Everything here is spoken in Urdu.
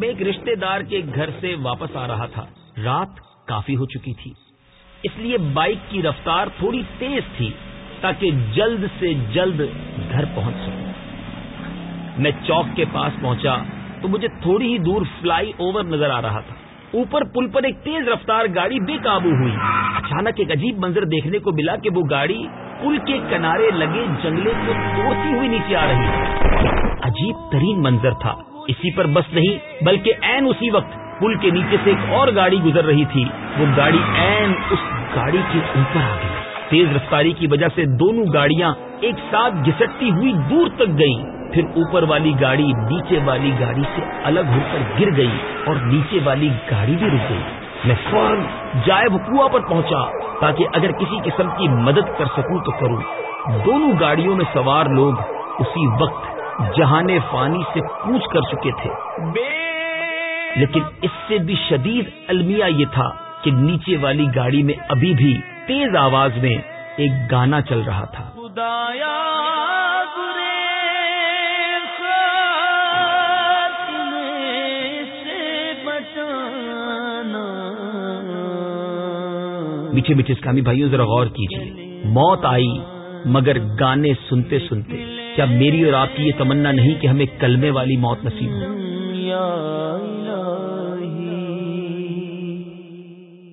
میں ایک رشتے دار کے گھر سے واپس آ رہا تھا۔ رات کافی ہو چکی تھی۔ اس لیے بائک کی رفتار تھوڑی تیز تھی تاکہ جلد سے جلد گھر پہنچ سکوں۔ میں چوک کے پاس پہنچا تو مجھے تھوڑی ہی دور فلائی اوور نظر آ رہا تھا۔ اوپر پل پر ایک تیز رفتار گاڑی بے قابو ہوئی۔ اچانک ایک عجیب منظر دیکھنے کو ملا کہ وہ گاڑی پل کے کنارے لگے جنگلے کو توڑتی ہوئی نیچے آ رہی۔ عجیب ترین منظر تھا۔ اسی پر بس نہیں، بلکہ این اسی وقت پل کے نیچے سے ایک اور گاڑی گزر رہی تھی۔ وہ گاڑی این اس گاڑی کے اوپر آ گئی۔ تیز رفتاری کی وجہ سے دونوں گاڑیاں ایک ساتھ گھسٹتی ہوئی دور تک گئیں۔ پھر اوپر والی گاڑی نیچے والی گاڑی سے الگ ہو کر گر گئی اور نیچے والی گاڑی بھی رک گئی۔ میں فوراً جائے کنواں پر پہنچا تاکہ اگر کسی قسم کی مدد کر سکوں تو کروں۔ دونوں گاڑیوں میں سوار لوگ اسی وقت جہان فانی سے پوچھ کر چکے تھے۔ لیکن اس سے بھی شدید المیہ یہ تھا کہ نیچے والی گاڑی میں ابھی بھی تیز آواز میں ایک گانا چل رہا تھا۔ خدایا میٹھے میٹھے اسلامی بھائیوں ذرا غور کیجیے۔ موت آئی مگر گانے سنتے سنتے۔ کیا میری اور آپ کی یہ تمنا نہیں کہ ہمیں کلمے والی موت نصیب ہو؟